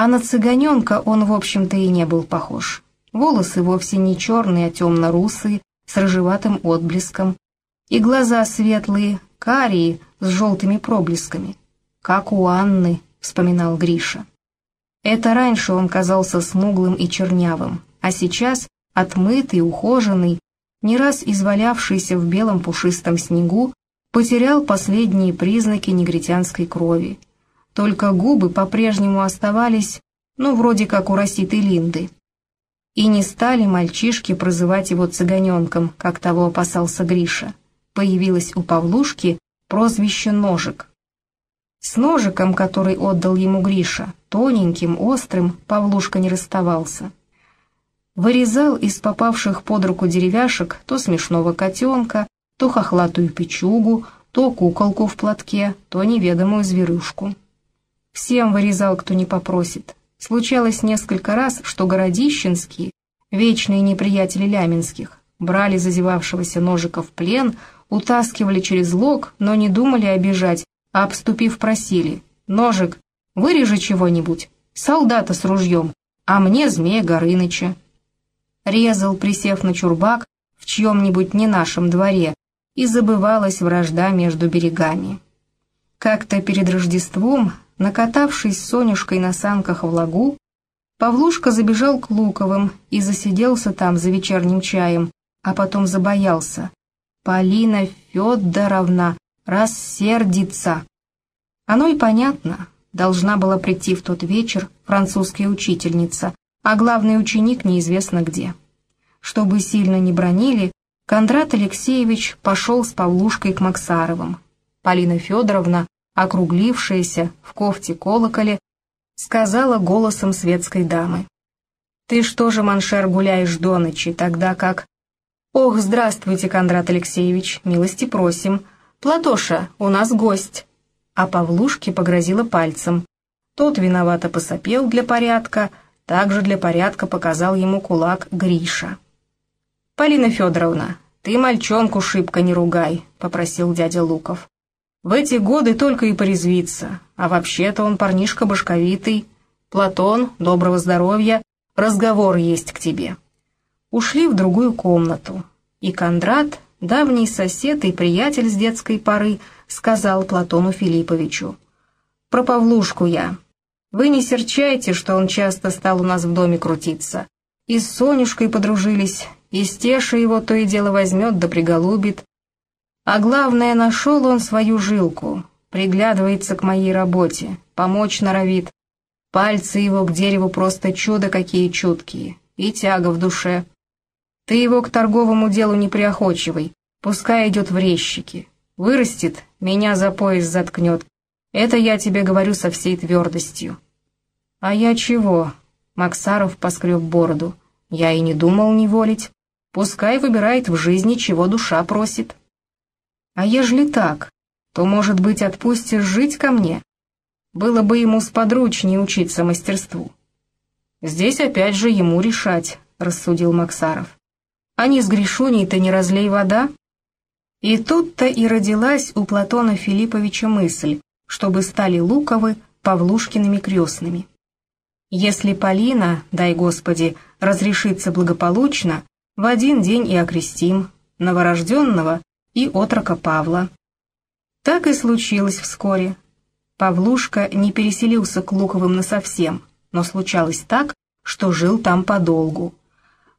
А на цыганенка он, в общем-то, и не был похож. Волосы вовсе не черные, а темно-русые, с рыжеватым отблеском. И глаза светлые, карие, с желтыми проблесками. «Как у Анны», — вспоминал Гриша. Это раньше он казался смуглым и чернявым, а сейчас отмытый, ухоженный, не раз извалявшийся в белом пушистом снегу, потерял последние признаки негритянской крови. Только губы по-прежнему оставались, ну, вроде как у Роситы Линды. И не стали мальчишки прозывать его цыганенком, как того опасался Гриша. Появилось у Павлушки прозвище «Ножик». С ножиком, который отдал ему Гриша, тоненьким, острым, Павлушка не расставался. Вырезал из попавших под руку деревяшек то смешного котенка, то хохлатую печугу, то куколку в платке, то неведомую зверюшку. Всем вырезал, кто не попросит. Случалось несколько раз, что городищенские, вечные неприятели Ляминских, брали зазевавшегося ножика в плен, утаскивали через лог, но не думали обижать, а обступив просили. «Ножик, вырежи чего-нибудь, солдата с ружьем, а мне змея Горыныча». Резал, присев на чурбак, в чьем-нибудь не нашем дворе, и забывалась вражда между берегами. Как-то перед Рождеством Накатавшись с Сонюшкой на санках в лагу, Павлушка забежал к Луковым и засиделся там за вечерним чаем, а потом забоялся. Полина Федоровна рассердится. Оно и понятно. Должна была прийти в тот вечер французская учительница, а главный ученик неизвестно где. Чтобы сильно не бронили, Кондрат Алексеевич пошел с Павлушкой к Максаровым. Полина Федоровна округлившаяся в кофте колоколе, сказала голосом светской дамы. «Ты что же, маншер, гуляешь до ночи, тогда как...» «Ох, здравствуйте, Кондрат Алексеевич, милости просим. Платоша, у нас гость». А Павлушке погрозила пальцем. Тот виновато посопел для порядка, также для порядка показал ему кулак Гриша. «Полина Федоровна, ты мальчонку шибко не ругай», — попросил дядя Луков. В эти годы только и порезвиться, а вообще-то он парнишка башковитый. Платон, доброго здоровья, разговор есть к тебе. Ушли в другую комнату, и Кондрат, давний сосед и приятель с детской поры, сказал Платону Филипповичу. «Про Павлушку я. Вы не серчайте, что он часто стал у нас в доме крутиться. И с Сонюшкой подружились, и Стеша его то и дело возьмет да приголубит, а главное, нашел он свою жилку, приглядывается к моей работе, помочь норовит. Пальцы его к дереву просто чудо какие чуткие, и тяга в душе. Ты его к торговому делу не приохочивай, пускай идет в резчики. Вырастет, меня за пояс заткнет. Это я тебе говорю со всей твердостью. А я чего? Максаров поскреб бороду. Я и не думал неволить. Пускай выбирает в жизни, чего душа просит. А ежели так, то, может быть, отпустишь жить ко мне? Было бы ему сподручнее учиться мастерству. Здесь опять же ему решать, рассудил Максаров. А не с Гришуней-то не разлей вода? И тут-то и родилась у Платона Филипповича мысль, чтобы стали Луковы Павлушкиными крестными. Если Полина, дай Господи, разрешится благополучно, в один день и окрестим новорожденного и отрока Павла. Так и случилось вскоре. Павлушка не переселился к Луковым насовсем, но случалось так, что жил там подолгу.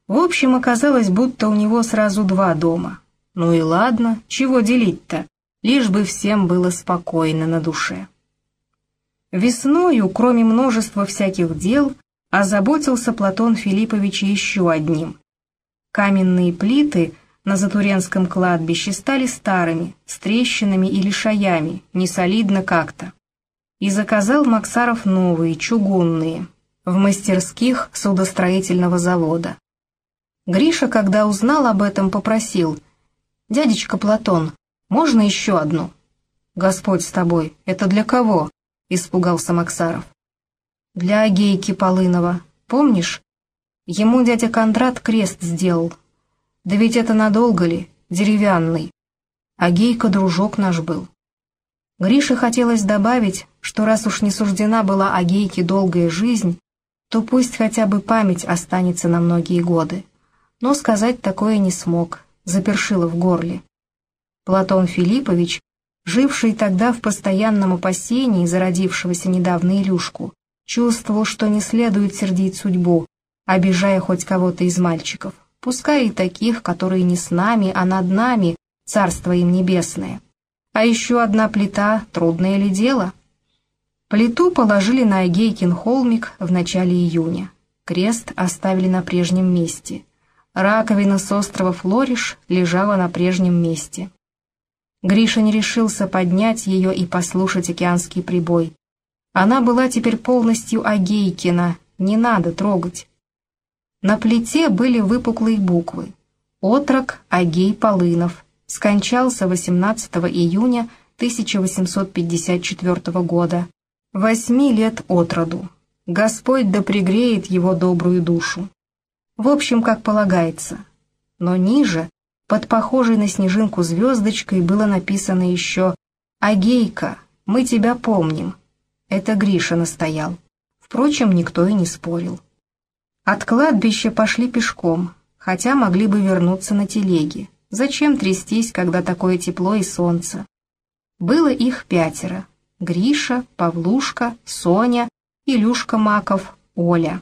В общем, оказалось, будто у него сразу два дома. Ну и ладно, чего делить-то, лишь бы всем было спокойно на душе. Весною, кроме множества всяких дел, озаботился Платон Филиппович еще одним. Каменные плиты на Затуренском кладбище стали старыми, с трещинами и лишаями, несолидно как-то. И заказал Максаров новые, чугунные, в мастерских судостроительного завода. Гриша, когда узнал об этом, попросил, «Дядечка Платон, можно еще одну?» «Господь с тобой, это для кого?» — испугался Максаров. «Для Агейки Полынова, помнишь? Ему дядя Кондрат крест сделал, да ведь это надолго ли, деревянный. А Гейка дружок наш был. Грише хотелось добавить, что раз уж не суждена была Агейке долгая жизнь, то пусть хотя бы память останется на многие годы. Но сказать такое не смог, запершило в горле. Платон Филиппович, живший тогда в постоянном опасении зародившегося недавно Илюшку, чувствовал, что не следует сердить судьбу, обижая хоть кого-то из мальчиков, пускай и таких, которые не с нами, а над нами, царство им небесное. А еще одна плита — трудное ли дело? Плиту положили на Агейкин холмик в начале июня. Крест оставили на прежнем месте. Раковина с острова Флориш лежала на прежнем месте. Гриша не решился поднять ее и послушать океанский прибой. Она была теперь полностью Агейкина, не надо трогать. На плите были выпуклые буквы. Отрок Агей Полынов, скончался 18 июня 1854 года, восьми лет от роду. Господь да пригреет его добрую душу. В общем, как полагается. Но ниже, под похожей на снежинку звездочкой, было написано еще «Агейка, мы тебя помним». Это Гриша настоял. Впрочем, никто и не спорил. От кладбища пошли пешком, хотя могли бы вернуться на телеге. Зачем трястись, когда такое тепло и солнце? Было их пятеро. Гриша, Павлушка, Соня, Илюшка Маков, Оля.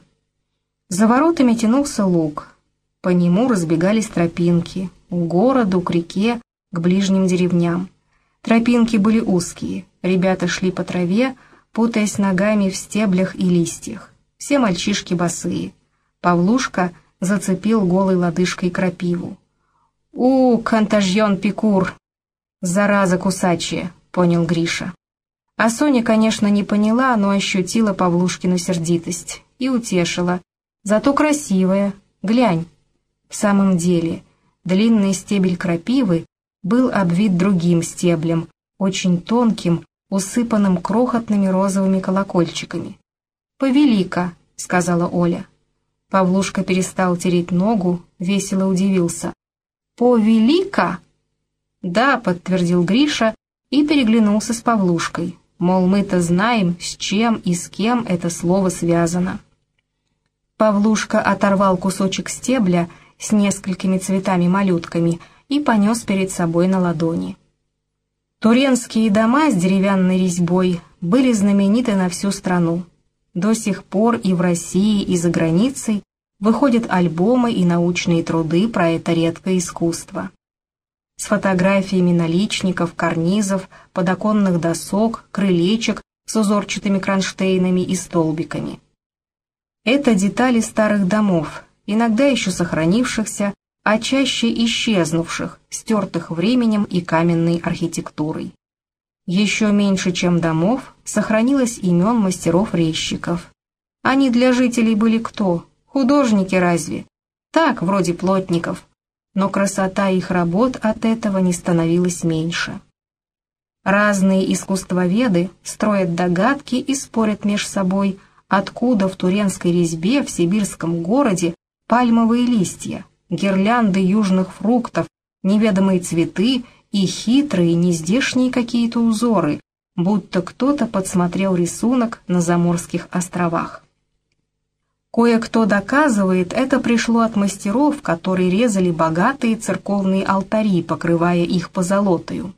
За воротами тянулся луг. По нему разбегались тропинки. К городу, к реке, к ближним деревням. Тропинки были узкие. Ребята шли по траве, путаясь ногами в стеблях и листьях. Все мальчишки босые. Павлушка зацепил голой лодыжкой крапиву. «У, контажьон Пикур!» «Зараза кусачая», — понял Гриша. А Соня, конечно, не поняла, но ощутила Павлушкину сердитость и утешила. «Зато красивая. Глянь». В самом деле, длинный стебель крапивы был обвит другим стеблем, очень тонким, усыпанным крохотными розовыми колокольчиками. «Повелика», — сказала Оля. Павлушка перестал тереть ногу, весело удивился. «Повелика?» «Да», — подтвердил Гриша и переглянулся с Павлушкой. Мол, мы-то знаем, с чем и с кем это слово связано. Павлушка оторвал кусочек стебля с несколькими цветами-малютками и понес перед собой на ладони. Туренские дома с деревянной резьбой были знамениты на всю страну. До сих пор и в России, и за границей выходят альбомы и научные труды про это редкое искусство. С фотографиями наличников, карнизов, подоконных досок, крылечек с узорчатыми кронштейнами и столбиками. Это детали старых домов, иногда еще сохранившихся, а чаще исчезнувших, стертых временем и каменной архитектурой. Еще меньше, чем домов, сохранилось имен мастеров-резчиков. Они для жителей были кто? Художники разве? Так, вроде плотников. Но красота их работ от этого не становилась меньше. Разные искусствоведы строят догадки и спорят меж собой, откуда в туренской резьбе в сибирском городе пальмовые листья, гирлянды южных фруктов, неведомые цветы и хитрые нездешние какие-то узоры, будто кто-то подсмотрел рисунок на Заморских островах. Кое-кто доказывает, это пришло от мастеров, которые резали богатые церковные алтари, покрывая их позолотою.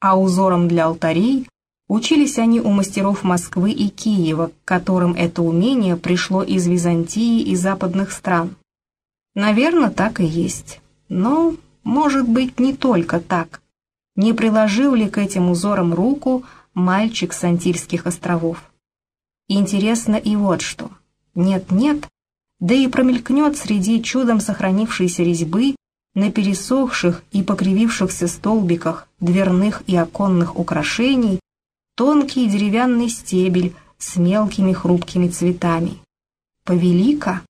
А узором для алтарей учились они у мастеров Москвы и Киева, которым это умение пришло из Византии и западных стран. Наверное, так и есть. Но, может быть, не только так. Не приложил ли к этим узорам руку мальчик с Антильских островов? Интересно и вот что – нет-нет, да и промелькнет среди чудом сохранившейся резьбы на пересохших и покривившихся столбиках дверных и оконных украшений тонкий деревянный стебель с мелкими хрупкими цветами. Повелика